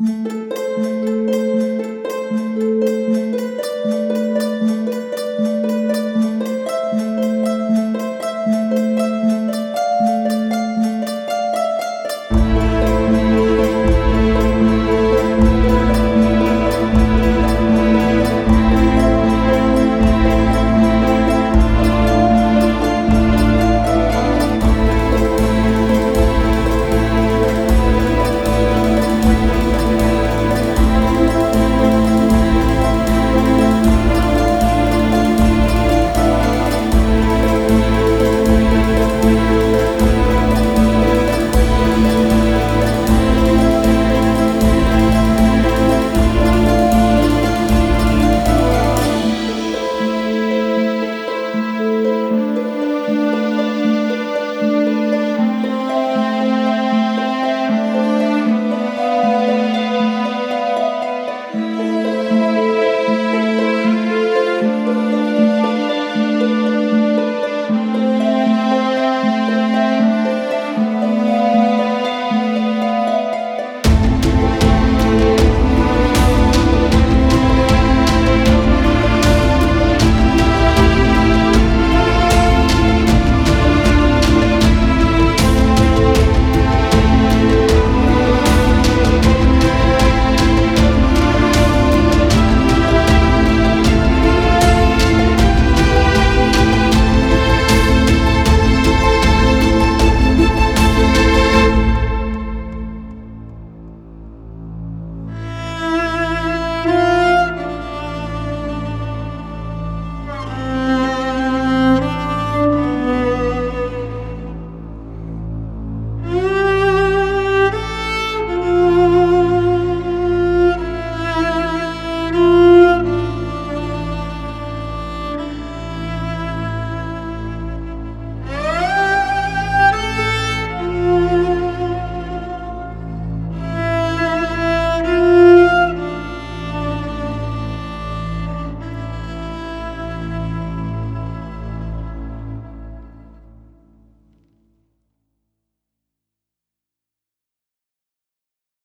Mm-hmm.